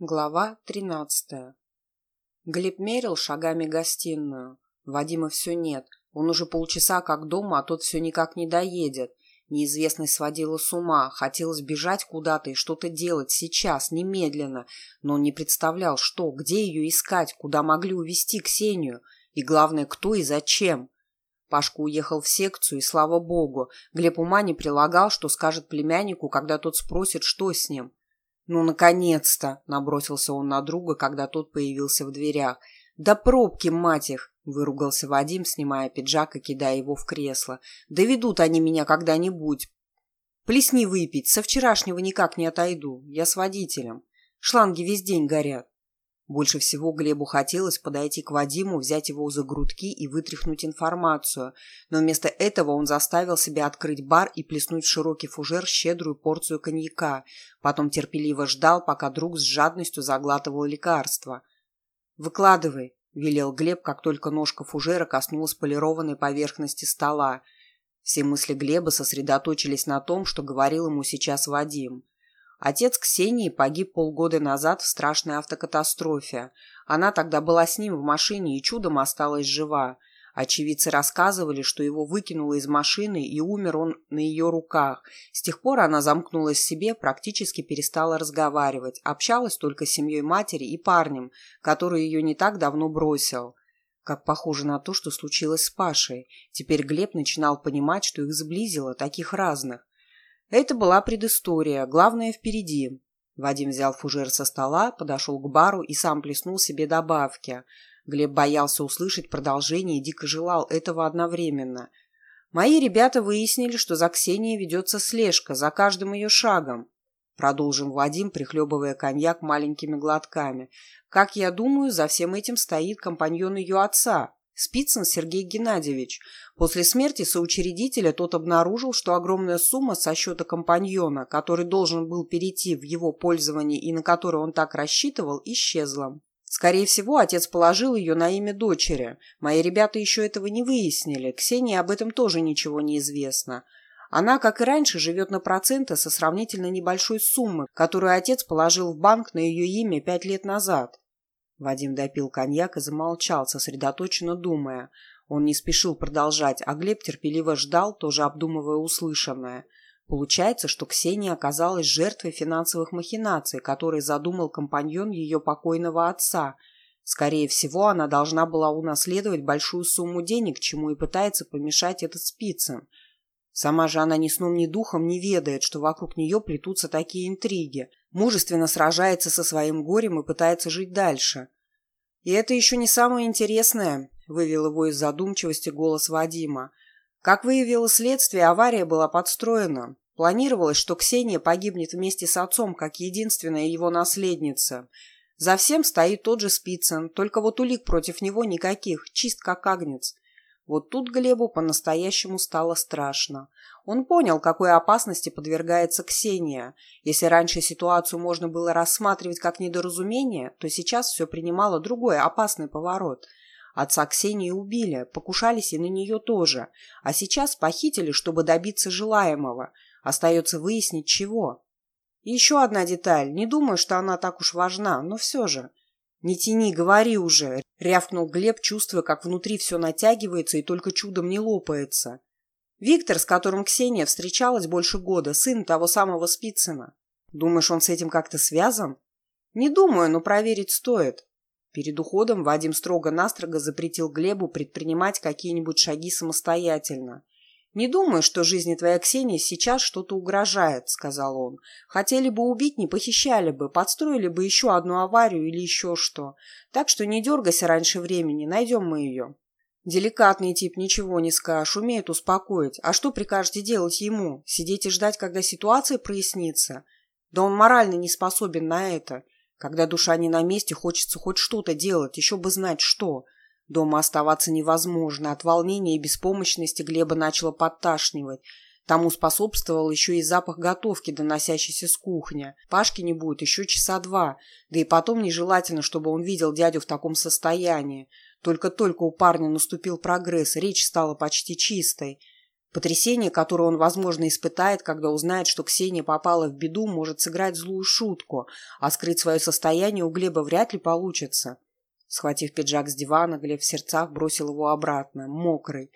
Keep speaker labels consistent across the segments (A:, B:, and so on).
A: Глава тринадцатая. Глеб мерил шагами гостиную. Вадима все нет. Он уже полчаса как дома, а тот все никак не доедет. Неизвестность сводила с ума. Хотелось бежать куда-то и что-то делать сейчас, немедленно. Но он не представлял, что, где ее искать, куда могли увезти Ксению. И главное, кто и зачем. Пашка уехал в секцию, и слава богу. Глеб ума не прилагал, что скажет племяннику, когда тот спросит, что с ним. «Ну, наконец-то!» – набросился он на друга, когда тот появился в дверях. «Да пробки, мать их!» – выругался Вадим, снимая пиджак и кидая его в кресло. «Доведут они меня когда-нибудь. Плесни выпить, со вчерашнего никак не отойду. Я с водителем. Шланги весь день горят». Больше всего Глебу хотелось подойти к Вадиму, взять его за грудки и вытряхнуть информацию, но вместо этого он заставил себя открыть бар и плеснуть в широкий фужер щедрую порцию коньяка, потом терпеливо ждал, пока друг с жадностью заглатывал лекарство. «Выкладывай», – велел Глеб, как только ножка фужера коснулась полированной поверхности стола. Все мысли Глеба сосредоточились на том, что говорил ему сейчас Вадим – Отец Ксении погиб полгода назад в страшной автокатастрофе. Она тогда была с ним в машине и чудом осталась жива. Очевидцы рассказывали, что его выкинуло из машины и умер он на ее руках. С тех пор она замкнулась в себе, практически перестала разговаривать, общалась только с семьей матери и парнем, который ее не так давно бросил. Как похоже на то, что случилось с Пашей. Теперь Глеб начинал понимать, что их сблизило, таких разных. Это была предыстория, главное впереди. Вадим взял фужер со стола, подошел к бару и сам плеснул себе добавки. Глеб боялся услышать продолжение и дико желал этого одновременно. «Мои ребята выяснили, что за Ксенией ведется слежка, за каждым ее шагом», продолжил Вадим, прихлебывая коньяк маленькими глотками. «Как я думаю, за всем этим стоит компаньон ее отца, Спицын Сергей Геннадьевич. После смерти соучредителя тот обнаружил, что огромная сумма со счета компаньона, который должен был перейти в его пользование и на который он так рассчитывал, исчезла. Скорее всего, отец положил ее на имя дочери. Мои ребята еще этого не выяснили. Ксении об этом тоже ничего не известно. Она, как и раньше, живет на проценты со сравнительно небольшой суммы, которую отец положил в банк на ее имя пять лет назад. Вадим допил коньяк и замолчал, сосредоточенно думая. Он не спешил продолжать, а Глеб терпеливо ждал, тоже обдумывая услышанное. Получается, что Ксения оказалась жертвой финансовых махинаций, которые задумал компаньон ее покойного отца. Скорее всего, она должна была унаследовать большую сумму денег, чему и пытается помешать этот Спицын. Сама же она ни сном, ни духом не ведает, что вокруг нее плетутся такие интриги мужественно сражается со своим горем и пытается жить дальше. И это еще не самое интересное, вывел его из задумчивости голос Вадима. Как выявило следствие, авария была подстроена. Планировалось, что Ксения погибнет вместе с отцом, как единственная его наследница. За всем стоит тот же Спицын, только вот улик против него никаких, чист как агнец. Вот тут Глебу по-настоящему стало страшно. Он понял, какой опасности подвергается Ксения. Если раньше ситуацию можно было рассматривать как недоразумение, то сейчас все принимало другой опасный поворот. Отца Ксении убили, покушались и на нее тоже. А сейчас похитили, чтобы добиться желаемого. Остается выяснить, чего. Еще одна деталь. Не думаю, что она так уж важна, но все же. «Не тяни, говори уже!» — рявкнул Глеб, чувствуя, как внутри все натягивается и только чудом не лопается. Виктор, с которым Ксения встречалась больше года, сын того самого Спицына. Думаешь, он с этим как-то связан? Не думаю, но проверить стоит. Перед уходом Вадим строго-настрого запретил Глебу предпринимать какие-нибудь шаги самостоятельно. «Не думаю, что жизни твоей Ксении сейчас что-то угрожает», — сказал он. «Хотели бы убить, не похищали бы, подстроили бы еще одну аварию или еще что. Так что не дергайся раньше времени, найдем мы ее». Деликатный тип, ничего не скажешь, умеет успокоить. А что прикажете делать ему? Сидеть и ждать, когда ситуация прояснится? Да он морально не способен на это. Когда душа не на месте, хочется хоть что-то делать, еще бы знать, что. Дома оставаться невозможно. От волнения и беспомощности Глеба начало подташнивать. Тому способствовал еще и запах готовки, доносящийся с кухни. Пашки не будет еще часа два. Да и потом нежелательно, чтобы он видел дядю в таком состоянии. Только-только у парня наступил прогресс, речь стала почти чистой. Потрясение, которое он, возможно, испытает, когда узнает, что Ксения попала в беду, может сыграть злую шутку, а скрыть свое состояние у Глеба вряд ли получится. Схватив пиджак с дивана, Глеб в сердцах бросил его обратно, мокрый.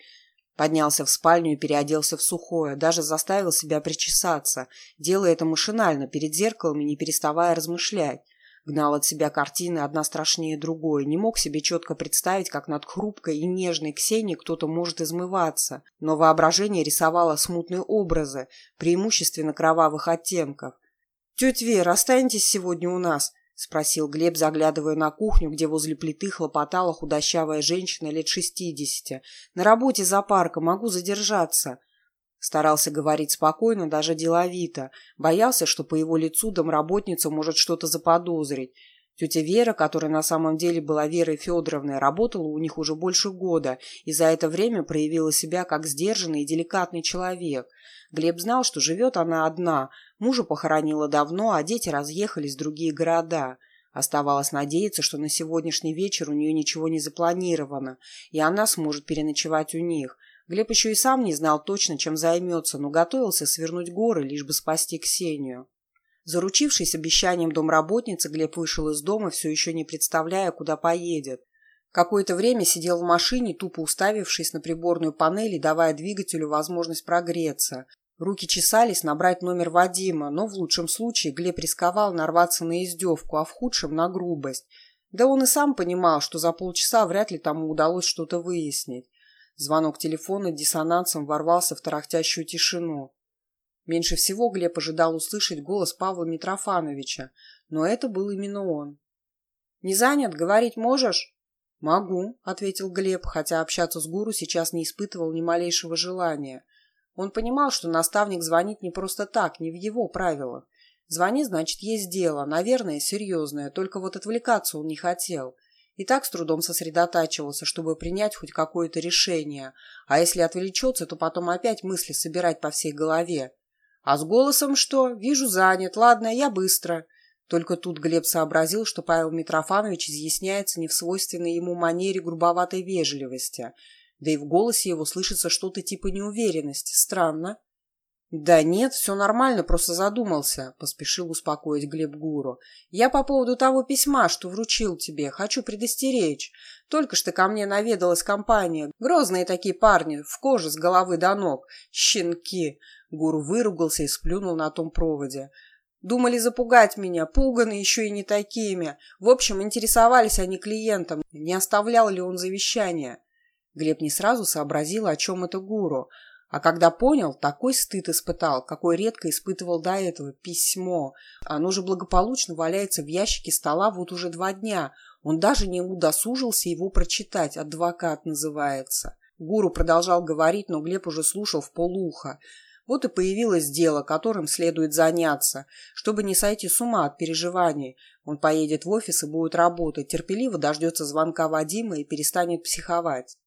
A: Поднялся в спальню и переоделся в сухое, даже заставил себя причесаться, делая это машинально, перед зеркалом и не переставая размышлять. Гнал от себя картины одна страшнее другой, не мог себе четко представить, как над хрупкой и нежной Ксенией кто-то может измываться, но воображение рисовало смутные образы, преимущественно кровавых оттенков. «Тетя Вера, останетесь сегодня у нас?» — спросил Глеб, заглядывая на кухню, где возле плиты хлопотала худощавая женщина лет шестидесяти. «На работе за парком, могу задержаться». Старался говорить спокойно, даже деловито. Боялся, что по его лицу домработница может что-то заподозрить. Тетя Вера, которая на самом деле была Верой Федоровной, работала у них уже больше года и за это время проявила себя как сдержанный и деликатный человек. Глеб знал, что живет она одна, мужа похоронила давно, а дети разъехались в другие города. Оставалось надеяться, что на сегодняшний вечер у нее ничего не запланировано, и она сможет переночевать у них. Глеб еще и сам не знал точно, чем займется, но готовился свернуть горы, лишь бы спасти Ксению. Заручившись обещанием домработницы, Глеб вышел из дома, все еще не представляя, куда поедет. Какое-то время сидел в машине, тупо уставившись на приборную панель и давая двигателю возможность прогреться. Руки чесались набрать номер Вадима, но в лучшем случае Глеб рисковал нарваться на издевку, а в худшем – на грубость. Да он и сам понимал, что за полчаса вряд ли тому удалось что-то выяснить. Звонок телефона диссонансом ворвался в тарахтящую тишину. Меньше всего Глеб ожидал услышать голос Павла Митрофановича, но это был именно он. «Не занят? Говорить можешь?» «Могу», — ответил Глеб, хотя общаться с гуру сейчас не испытывал ни малейшего желания. Он понимал, что наставник звонит не просто так, не в его правилах. Звони, значит, есть дело, наверное, серьезное, только вот отвлекаться он не хотел. И так с трудом сосредотачивался, чтобы принять хоть какое-то решение. А если отвлечется, то потом опять мысли собирать по всей голове. А с голосом что? Вижу, занят. Ладно, я быстро. Только тут Глеб сообразил, что Павел Митрофанович изъясняется не в свойственной ему манере грубоватой вежливости. Да и в голосе его слышится что-то типа неуверенности. Странно. «Да нет, все нормально, просто задумался», — поспешил успокоить Глеб Гуру. «Я по поводу того письма, что вручил тебе, хочу предостеречь. Только что ко мне наведалась компания. Грозные такие парни, в коже с головы до ног. Щенки!» Гуру выругался и сплюнул на том проводе. Думали запугать меня, пуганы еще и не такими. В общем, интересовались они клиентом, не оставлял ли он завещание. Глеб не сразу сообразил, о чем это гуру. А когда понял, такой стыд испытал, какой редко испытывал до этого. Письмо. Оно же благополучно валяется в ящике стола вот уже два дня. Он даже не удосужился его прочитать. Адвокат называется. Гуру продолжал говорить, но Глеб уже слушал в полуха. Вот и появилось дело, которым следует заняться, чтобы не сойти с ума от переживаний. Он поедет в офис и будет работать, терпеливо дождется звонка Вадима и перестанет психовать.